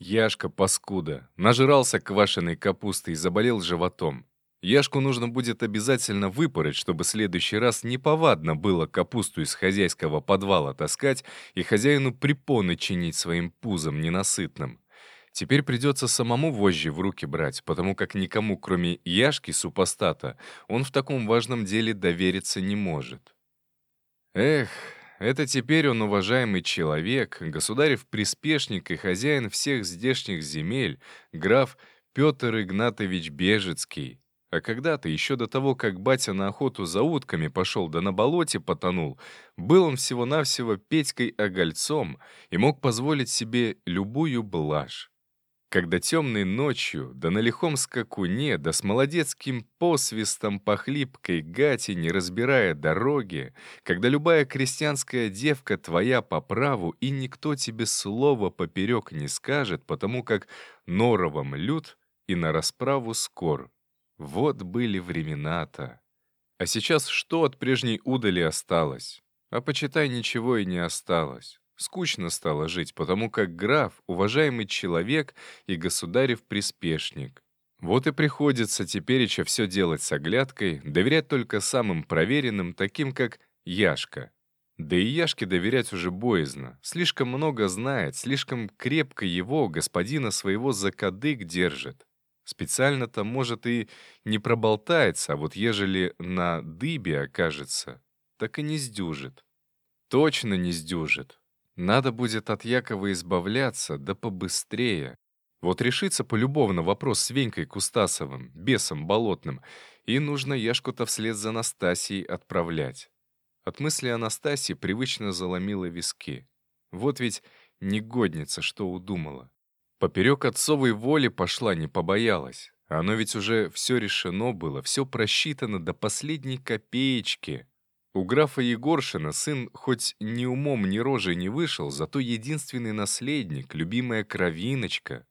Яшка, паскуда, нажрался квашеной капустой и заболел животом. Яшку нужно будет обязательно выпороть, чтобы в следующий раз неповадно было капусту из хозяйского подвала таскать и хозяину препоны чинить своим пузом ненасытным. Теперь придется самому вожжи в руки брать, потому как никому, кроме Яшки, супостата, он в таком важном деле довериться не может. Эх, это теперь он уважаемый человек, государев приспешник и хозяин всех здешних земель, граф Петр Игнатович Бежецкий. А когда-то, еще до того, как батя на охоту за утками пошел да на болоте потонул, был он всего-навсего Петькой Огольцом и мог позволить себе любую блажь. Когда темной ночью, да на лихом скакуне, да с молодецким посвистом по хлипкой гати, не разбирая дороги, когда любая крестьянская девка твоя по праву, и никто тебе слова поперек не скажет, потому как норовом лют и на расправу скор. Вот были времена-то. А сейчас что от прежней удали осталось? А почитай, ничего и не осталось. Скучно стало жить, потому как граф — уважаемый человек и государев приспешник. Вот и приходится теперь еще все делать с оглядкой, доверять только самым проверенным, таким как Яшка. Да и Яшке доверять уже боязно. Слишком много знает, слишком крепко его, господина своего, за кадык держит. Специально-то, может, и не проболтается, а вот ежели на дыбе окажется, так и не сдюжит. Точно не сдюжит. Надо будет от Якова избавляться, да побыстрее. Вот решится полюбовно вопрос с Венькой Кустасовым, бесом болотным, и нужно Яшку-то вслед за Анастасией отправлять. От мысли Анастасии привычно заломила виски. Вот ведь негодница, что удумала. Поперек отцовой воли пошла, не побоялась. Оно ведь уже все решено было, все просчитано до последней копеечки. У графа Егоршина сын хоть ни умом, ни рожей не вышел, зато единственный наследник, любимая кровиночка.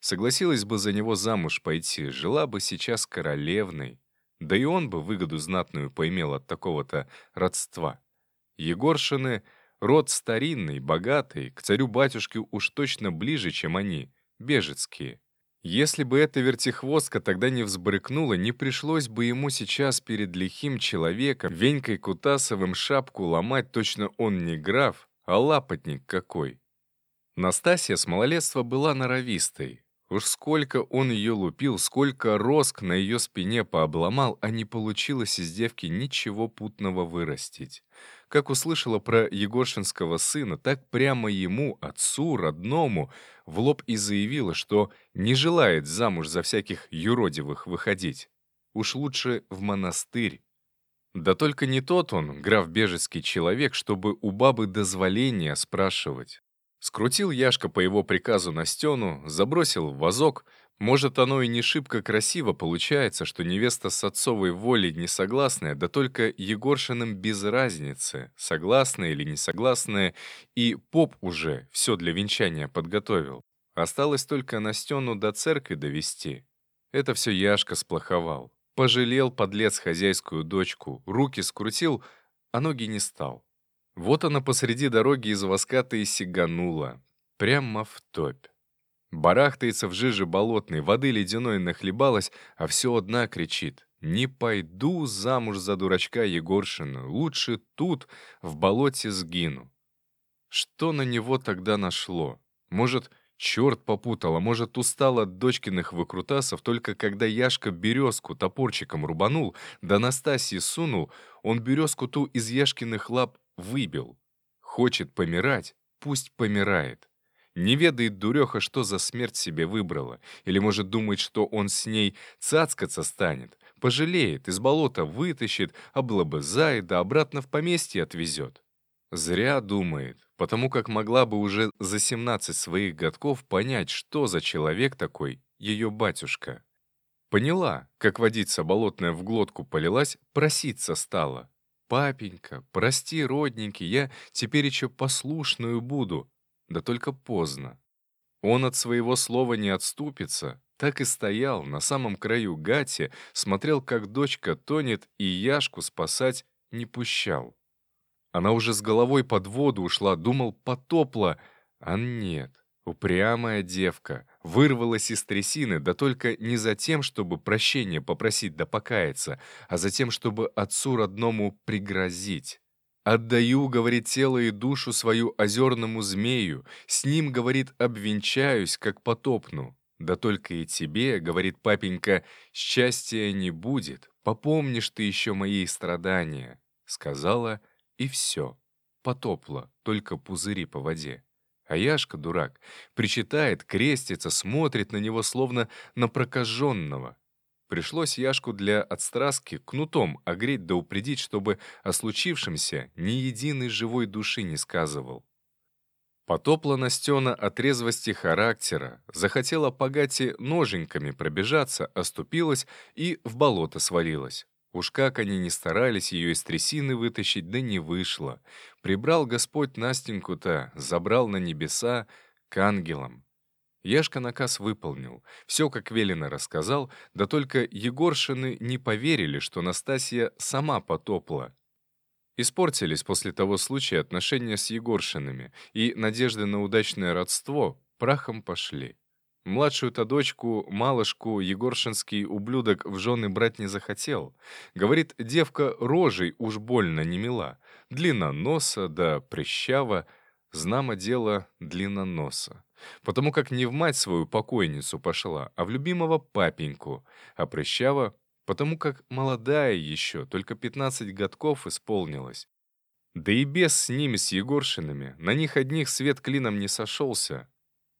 Согласилась бы за него замуж пойти, жила бы сейчас королевной. Да и он бы выгоду знатную поимел от такого-то родства. Егоршины Род старинный, богатый, к царю-батюшке уж точно ближе, чем они, бежецкие. Если бы эта вертихвостка тогда не взбрыкнула, не пришлось бы ему сейчас перед лихим человеком, Венькой Кутасовым, шапку ломать, точно он не граф, а лапотник какой. Настасья с малолетства была норовистой. Уж сколько он ее лупил, сколько роск на ее спине пообломал, а не получилось из девки ничего путного вырастить. Как услышала про Егоршинского сына, так прямо ему, отцу, родному, в лоб и заявила, что не желает замуж за всяких юродивых выходить. Уж лучше в монастырь. Да только не тот он, граф Бежецкий человек, чтобы у бабы дозволения спрашивать. Скрутил Яшка по его приказу на стену, забросил в вазок — может, оно и не шибко красиво получается, что невеста с отцовой волей не согласная, да только Егоршиным без разницы, согласная или не согласная, и поп уже все для венчания подготовил. Осталось только Настену до церкви довести. Это все Яшка сплоховал. Пожалел подлец хозяйскую дочку, руки скрутил, а ноги не стал. Вот она посреди дороги из воска-то и сиганула. Прямо в топь. Барахтается в жиже болотной, воды ледяной нахлебалась, а все одна кричит. «Не пойду замуж за дурачка Егоршина, лучше тут, в болоте сгину». Что на него тогда нашло? Может, черт попутал, а может, устал от дочкиных выкрутасов, только когда Яшка березку топорчиком рубанул, да Настасье сунул, он березку ту из Яшкиных лап выбил. Хочет помирать, пусть помирает. Не ведает дуреха, что за смерть себе выбрала. Или, может, думает, что он с ней цацкаться станет. Пожалеет, из болота вытащит, облобызает, да обратно в поместье отвезет. Зря думает, потому как могла бы уже за 17 своих годков понять, что за человек такой ее батюшка. Поняла, как водица болотная в глотку полилась, проситься стала. «Папенька, прости, родненький, я теперь еще послушную буду, да только поздно. Он от своего слова не отступится, так и стоял на самом краю гати, смотрел, как дочка тонет, и Яшку спасать не пущал. Она уже с головой под воду ушла, думал, потопла, а нет. Упрямая девка вырвалась из трясины, да только не за тем, чтобы прощения попросить да покаяться, а за тем, чтобы отцу родному пригрозить. «Отдаю, — говорит, — тело и душу свою озерному змею, с ним, — говорит, — обвенчаюсь, как потопну. Да только и тебе, — говорит папенька, — счастья не будет, попомнишь ты еще мои страдания», — сказала, и все, потопла, только пузыри по воде. А Яшка, дурак, причитает, крестится, смотрит на него словно на прокаженного. Пришлось Яшку для отстраски кнутом огреть да упредить, чтобы о случившемся ни единой живой души не сказывал. Потопла Настена от резвости характера, захотела по гате ноженьками пробежаться, оступилась и в болото свалилась. Уж как они не старались ее из трясины вытащить, да не вышло. Прибрал Господь Настеньку-то, забрал на небеса к ангелам. Яшка наказ выполнил, все как велено рассказал, да только Егоршины не поверили, что Настасья сама потопла. Испортились после того случая отношения с Егоршинами, и надежды на удачное родство прахом пошли. Младшую-то дочку, малышку, егоршинский ублюдок в жены брать не захотел. Говорит, девка рожей уж больно не мила. Длинноноса да прыщава, знамо дело длинноноса. Потому как не в мать свою покойницу пошла, а в любимого папеньку. А прыщава, потому как молодая еще, только 15 годков исполнилась. Да и без с ними, с Егоршинами, на них одних свет клином не сошелся.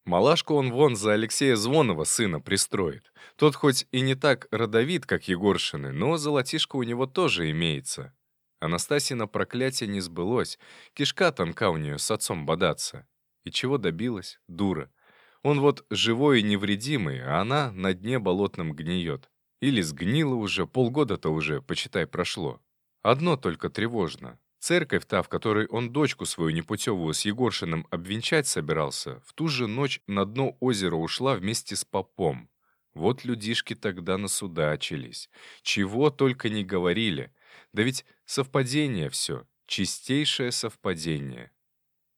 Малашку он вон за Алексея Звонова сына пристроит. Тот хоть и не так родовит, как Егоршины, но золотишко у него тоже имеется. Анастасина проклятие не сбылось. Кишка тонка у нее с отцом бодаться. И чего добилась? Дура. Он вот живой и невредимый, а она на дне болотном гниет. Или сгнила уже, полгода-то уже, почитай, прошло. Одно только тревожно. Церковь та, в которой он дочку свою непутевую с Егоршиным обвенчать собирался, в ту же ночь на дно озера ушла вместе с попом. Вот людишки тогда насудачились. Чего только не говорили. Да ведь совпадение все, чистейшее совпадение.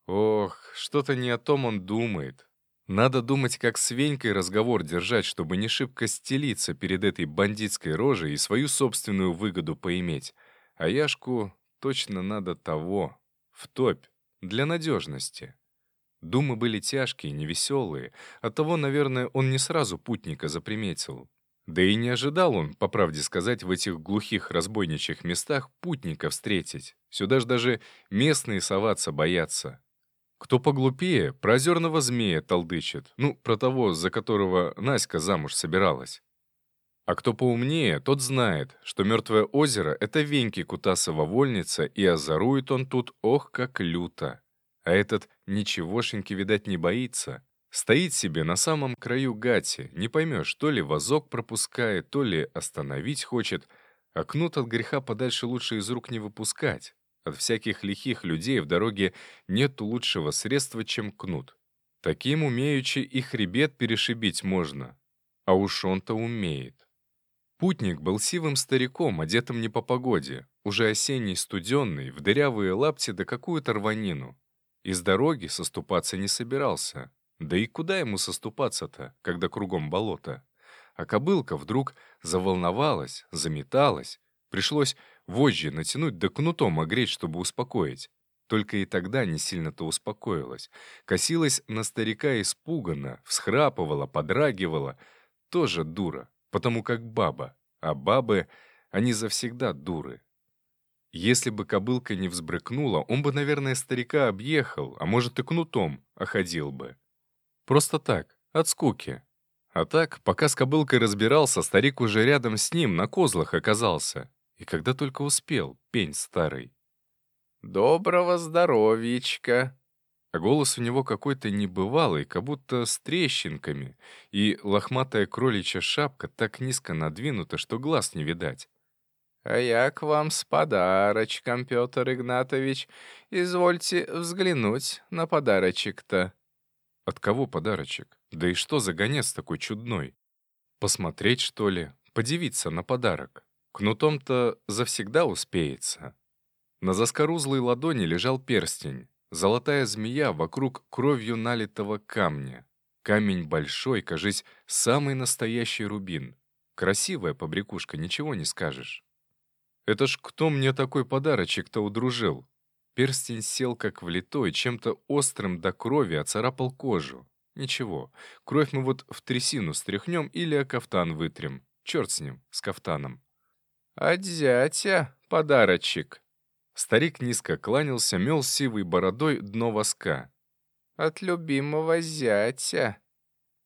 Ох, что-то не о том он думает. Надо думать, как с Венькой разговор держать, чтобы не шибко стелиться перед этой бандитской рожей и свою собственную выгоду поиметь. А Яшку точно надо того, в топь, для надежности. Думы были тяжкие, невеселые, оттого, наверное, он не сразу путника заприметил. Да и не ожидал он, по правде сказать, в этих глухих разбойничьих местах путника встретить. Сюда ж даже местные соваться боятся. Кто поглупее, про озерного змея толдычит, ну, про того, за которого Наська замуж собиралась. А кто поумнее, тот знает, что мертвое озеро — это Веньки Кутасова вольница, и озорует он тут ох как люто. А этот ничегошеньки, видать, не боится. Стоит себе на самом краю гати, не поймешь, то ли вазок пропускает, то ли остановить хочет, а кнут от греха подальше лучше из рук не выпускать. От всяких лихих людей в дороге нет лучшего средства, чем кнут. Таким умеючи и хребет перешибить можно. А уж он-то умеет. Путник был сивым стариком, одетым не по погоде, уже осенний студенный, в дырявые лапти да какую-то рванину. Из дороги соступаться не собирался. Да и куда ему соступаться-то, когда кругом болото? А кобылка вдруг заволновалась, заметалась. Пришлось вожжи натянуть да кнутом огреть, чтобы успокоить. Только и тогда не сильно-то успокоилась. Косилась на старика испуганно, всхрапывала, подрагивала. Тоже дура потому как баба, а бабы, они завсегда дуры. Если бы кобылка не взбрыкнула, он бы, наверное, старика объехал, а может и кнутом оходил бы. Просто так, от скуки. А так, пока с кобылкой разбирался, старик уже рядом с ним на козлах оказался. И когда только успел, пень старый. «Доброго здоровьечка!» А голос у него какой-то небывалый, как будто с трещинками, и лохматая кроличья шапка так низко надвинута, что глаз не видать. «А я к вам с подарочком, Петр Игнатович. Извольте взглянуть на подарочек-то». «От кого подарочек? Да и что за гонец такой чудной? Посмотреть, что ли? Подивиться на подарок? Кнутом-то завсегда успеется». На заскорузлой ладони лежал перстень, Золотая змея вокруг кровью налитого камня. Камень большой, кажись, самый настоящий рубин. Красивая побрякушка, ничего не скажешь. Это ж кто мне такой подарочек-то удружил? Перстень сел как влитой, чем-то острым до крови оцарапал кожу. Ничего, кровь мы вот в трясину стряхнем или о кафтан вытрем. Черт с ним, с кафтаном. «От зятя подарочек». Старик низко кланялся, мел сивой бородой дно воска. «От любимого зятя».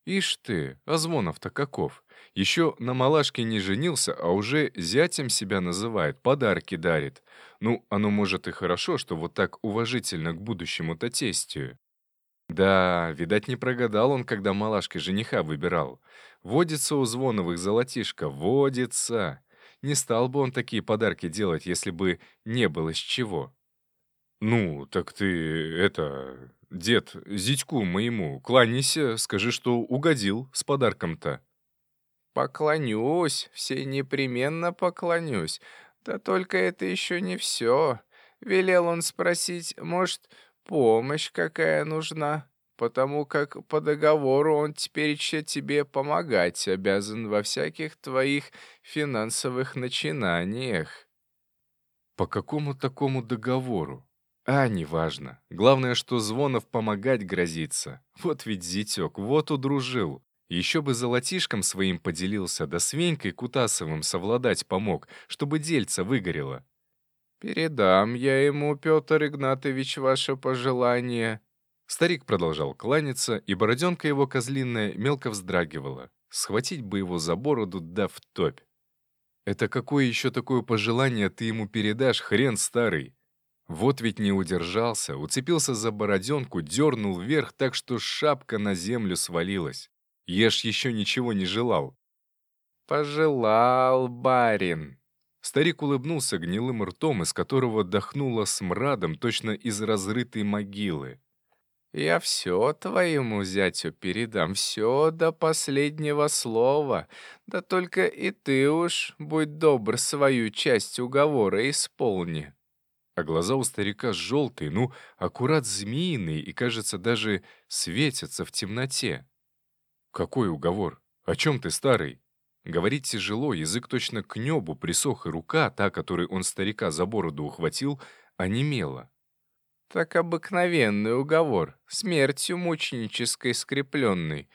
Ишь ты, а Звонов-то каков? Еще на малашке не женился, а уже зятем себя называет, подарки дарит. Ну, оно может и хорошо, что вот так уважительно к будущему-то тестию. Да, видать, не прогадал он, когда малашкой жениха выбирал. Водится у Звоновых золотишко, водится. Не стал бы он такие подарки делать, если бы не было с чего. «Ну, так ты, это, дед, зятьку моему, кланяйся, скажи, что угодил с подарком-то». «Поклонюсь, все непременно поклонюсь. Да только это еще не все. Велел он спросить, может, помощь какая нужна, потому как по договору он теперь еще тебе помогать обязан во всяких твоих финансовых начинаниях». «По какому такому договору?» А, неважно. Главное, что Звонов помогать грозится. Вот ведь зятек, вот удружил. Еще бы золотишком своим поделился, да с Венькой Кутасовым совладать помог, чтобы дельца выгорело. «Передам я ему, Петр Игнатович, ваше пожелание». Старик продолжал кланяться, и бороденка его козлиная мелко вздрагивала. Схватить бы его за бороду, да в топь. «Это какое еще такое пожелание ты ему передашь, хрен старый?» Вот ведь не удержался, уцепился за бороденку, дернул вверх так, что шапка на землю свалилась. Ешь еще ничего не желал. «Пожелал, барин!» Старик улыбнулся гнилым ртом, из которого дохнуло смрадом точно из разрытой могилы. «Я все твоему зятю передам, все до последнего слова. Да только и ты уж, будь добр, свою часть уговора исполни». А глаза у старика желтые, ну, аккурат змеиные и, кажется, даже светятся в темноте. «Какой уговор? О чем ты, старый?» Говорить тяжело, язык точно к небу присох, и рука, та, которой он старика за бороду ухватил, онемела. «Так обыкновенный уговор, смертью мученической скрепленный.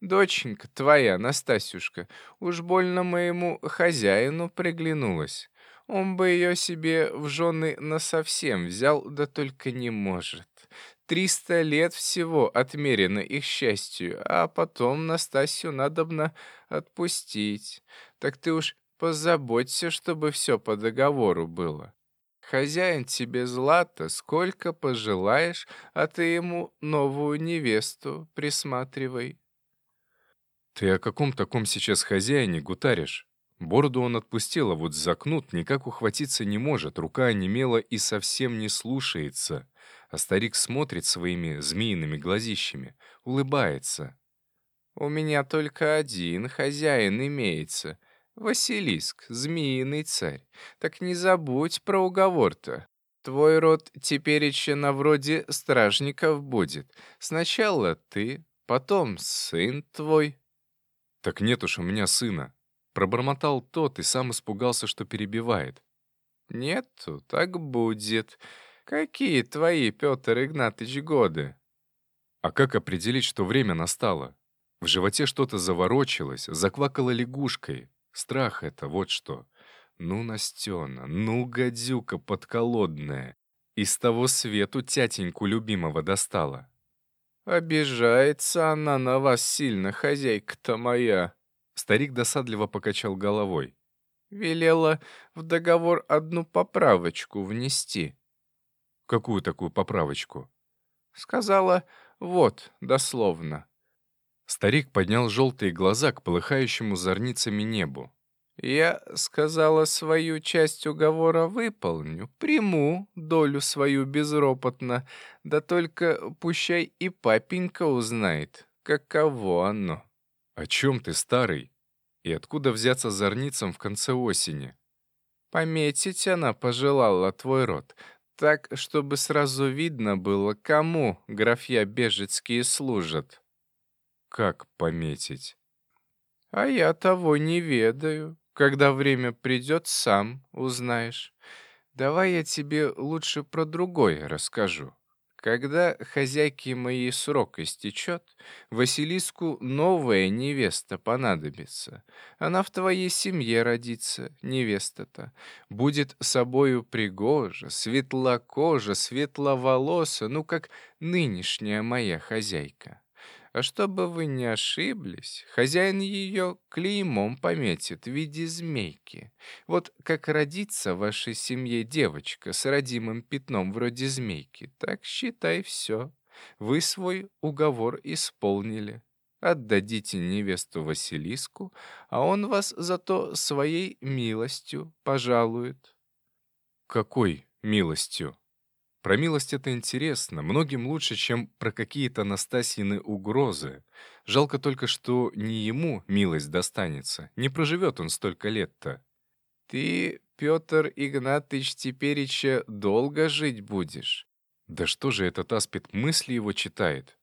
Доченька твоя, Настасюшка, уж больно моему хозяину приглянулась. Он бы ее себе в жены насовсем взял, да только не может. Триста лет всего отмерено их счастью, а потом Настасью надобно отпустить. Так ты уж позаботься, чтобы все по договору было. Хозяин тебе злато, сколько пожелаешь, а ты ему новую невесту присматривай. Ты о каком таком сейчас хозяине гутаришь? Бороду он отпустил, а вот закнут никак ухватиться не может, рука онемела и совсем не слушается а старик смотрит своими змеиными глазищами, улыбается. «У меня только один хозяин имеется. Василиск, змеиный царь. Так не забудь про уговор-то. Твой род теперь еще на вроде стражников будет. Сначала ты, потом сын твой». «Так нет уж у меня сына», — пробормотал тот и сам испугался, что перебивает. «Нету, так будет. «Какие твои, Петр Игнатьевич, годы?» А как определить, что время настало? В животе что-то заворочилось, заквакало лягушкой. Страх это, вот что. Ну, Настена, ну, гадюка подколодная. Из того свету тятеньку любимого достала. «Обижается она на вас сильно, хозяйка-то моя!» Старик досадливо покачал головой. «Велела в договор одну поправочку внести». Какую такую поправочку? Сказала «вот», дословно. Старик поднял желтые глаза к полыхающему зорницами небу. «Я, сказала, свою часть уговора выполню, приму долю свою безропотно, да только пущай и папенька узнает, каково оно». «О чем ты, старый? И откуда взяться зорницам в конце осени?» «Пометить она пожелала твой род, Так, чтобы сразу видно было, кому графья бежецкие служат. Как пометить? А я того не ведаю. Когда время придет, сам узнаешь. Давай я тебе лучше про другое расскажу. Когда хозяйке моей срок истечет, Василиску новая невеста понадобится. Она в твоей семье родится, невеста-то. Будет собою пригожа, светлокожа, светловолоса, ну, как нынешняя моя хозяйка. А чтобы вы не ошиблись, хозяин ее клеймом пометит в виде змейки. Вот как родится в вашей семье девочка с родимым пятном вроде змейки, так считай все. Вы свой уговор исполнили. Отдадите невесту Василиску, а он вас зато своей милостью пожалует. Какой милостью? Про милость это интересно, многим лучше, чем про какие-то Настасьины угрозы. Жалко только, что не ему милость достанется, не проживет он столько лет-то. Ты, Петр Игнатыч, тепереча долго жить будешь. Да что же этот аспид мысли его читает?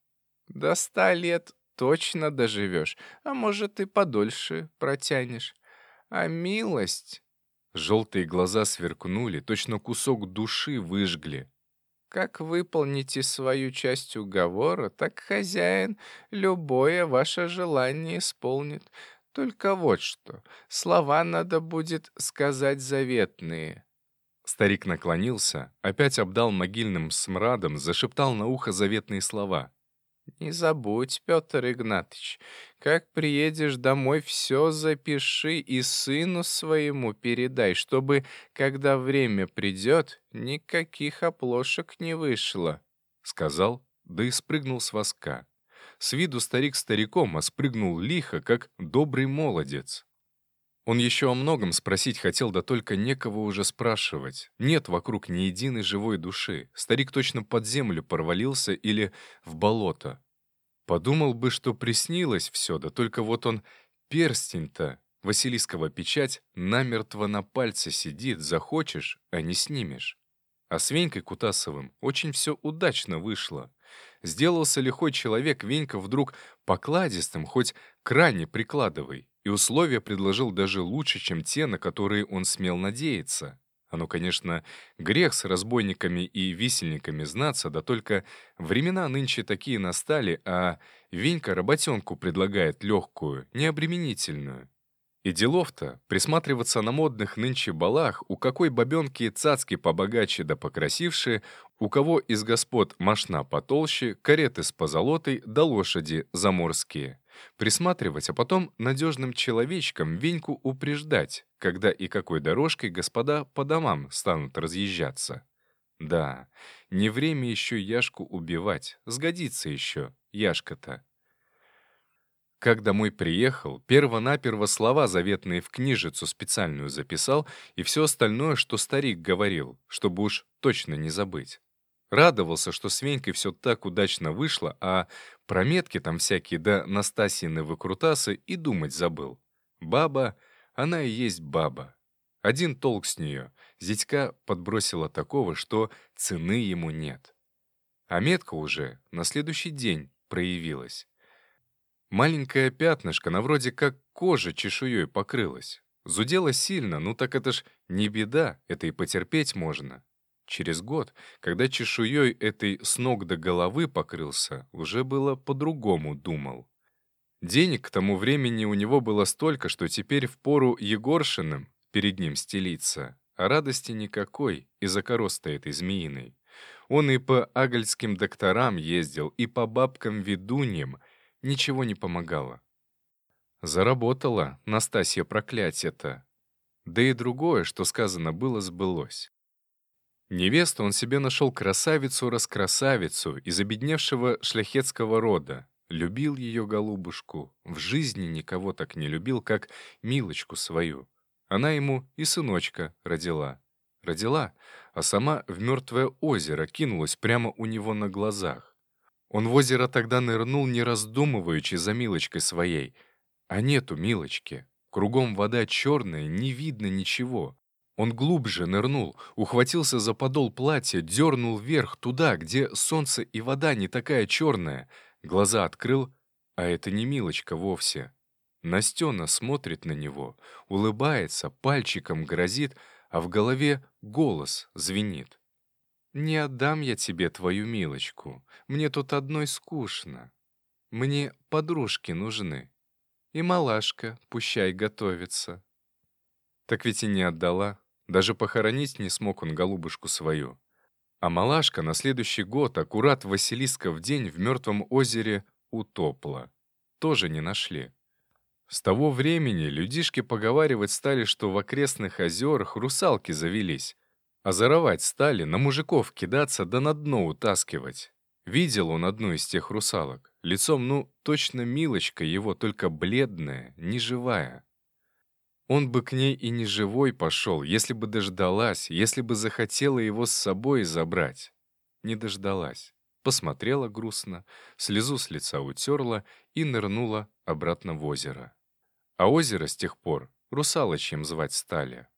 До ста лет точно доживешь, а может и подольше протянешь. А милость... Желтые глаза сверкнули, точно кусок души выжгли. Как выполните свою часть уговора, так хозяин любое ваше желание исполнит. Только вот что, слова надо будет сказать заветные». Старик наклонился, опять обдал могильным смрадом, зашептал на ухо заветные слова. «Не забудь, Петр Игнатьич, как приедешь домой, все запиши и сыну своему передай, чтобы, когда время придет, никаких оплошек не вышло», — сказал, да и спрыгнул с воска. С виду старик стариком, а спрыгнул лихо, как добрый молодец. Он еще о многом спросить хотел, да только некого уже спрашивать. Нет вокруг ни единой живой души. Старик точно под землю порвалился или в болото. Подумал бы, что приснилось все, да только вот он перстень-то, Василискова печать, намертво на пальце сидит, захочешь, а не снимешь. А с Венькой Кутасовым очень все удачно вышло. Сделался лихой человек Венька вдруг покладистым, хоть крайне прикладывай, и условия предложил даже лучше, чем те, на которые он смел надеяться. Оно, конечно, грех с разбойниками и висельниками знаться, да только времена нынче такие настали, а Венька работенку предлагает легкую, необременительную. И делов-то присматриваться на модных нынче балах, у какой бабенки цацки побогаче да покрасившие, у кого из господ машна потолще, кареты с позолотой да лошади заморские. Присматривать, а потом надежным человечкам Веньку упреждать, когда и какой дорожкой господа по домам станут разъезжаться. Да, не время еще Яшку убивать, сгодится еще, Яшка-то. Как домой приехал, перво-наперво слова заветные в книжицу специальную записал и все остальное, что старик говорил, чтобы уж точно не забыть. Радовался, что с Венькой все так удачно вышло, а про метки там всякие да Настасьины выкрутасы и думать забыл. Баба, она и есть баба. Один толк с нее. Зятька подбросила такого, что цены ему нет. А метка уже на следующий день проявилась. Маленькое пятнышко, на вроде как кожа чешуей покрылась. Зудело сильно, ну так это ж не беда, это и потерпеть можно. Через год, когда чешуей этой с ног до головы покрылся, уже было по-другому думал. Денег к тому времени у него было столько, что теперь в пору Егоршиным перед ним стелиться, а радости никакой из-за короста этой змеиной. Он и по агальским докторам ездил, и по бабкам-ведуньям, ничего не помогало. Заработала Настасья проклятие-то. Да и другое, что сказано было, сбылось. Невесту он себе нашел красавицу-раскрасавицу из обедневшего шляхетского рода. Любил ее голубушку, в жизни никого так не любил, как Милочку свою. Она ему и сыночка родила. Родила, а сама в мертвое озеро кинулась прямо у него на глазах. Он в озеро тогда нырнул, не раздумываючи за Милочкой своей. А нету Милочки. Кругом вода черная, не видно ничего. Он глубже нырнул, ухватился за подол платья, дернул вверх туда, где солнце и вода не такая черная. Глаза открыл, а это не Милочка вовсе. Настена смотрит на него, улыбается, пальчиком грозит, а в голове голос звенит. «Не отдам я тебе твою Милочку, мне тут одной скучно. Мне подружки нужны. И малашка, пущай готовится». Так ведь и не отдала. Даже похоронить не смог он голубушку свою. А малашка на следующий год, аккурат Василиска в день в мертвом озере утопла. Тоже не нашли. С того времени людишки поговаривать стали, что в окрестных озерах русалки завелись. А заровать стали, на мужиков кидаться да на дно утаскивать. Видел он одну из тех русалок. Лицом, ну, точно милочка его, только бледная, неживая. Он бы к ней и не живой пошел, если бы дождалась, если бы захотела его с собой забрать. Не дождалась. Посмотрела грустно, слезу с лица утерла и нырнула обратно в озеро. А озеро с тех пор русалочьим звать стали.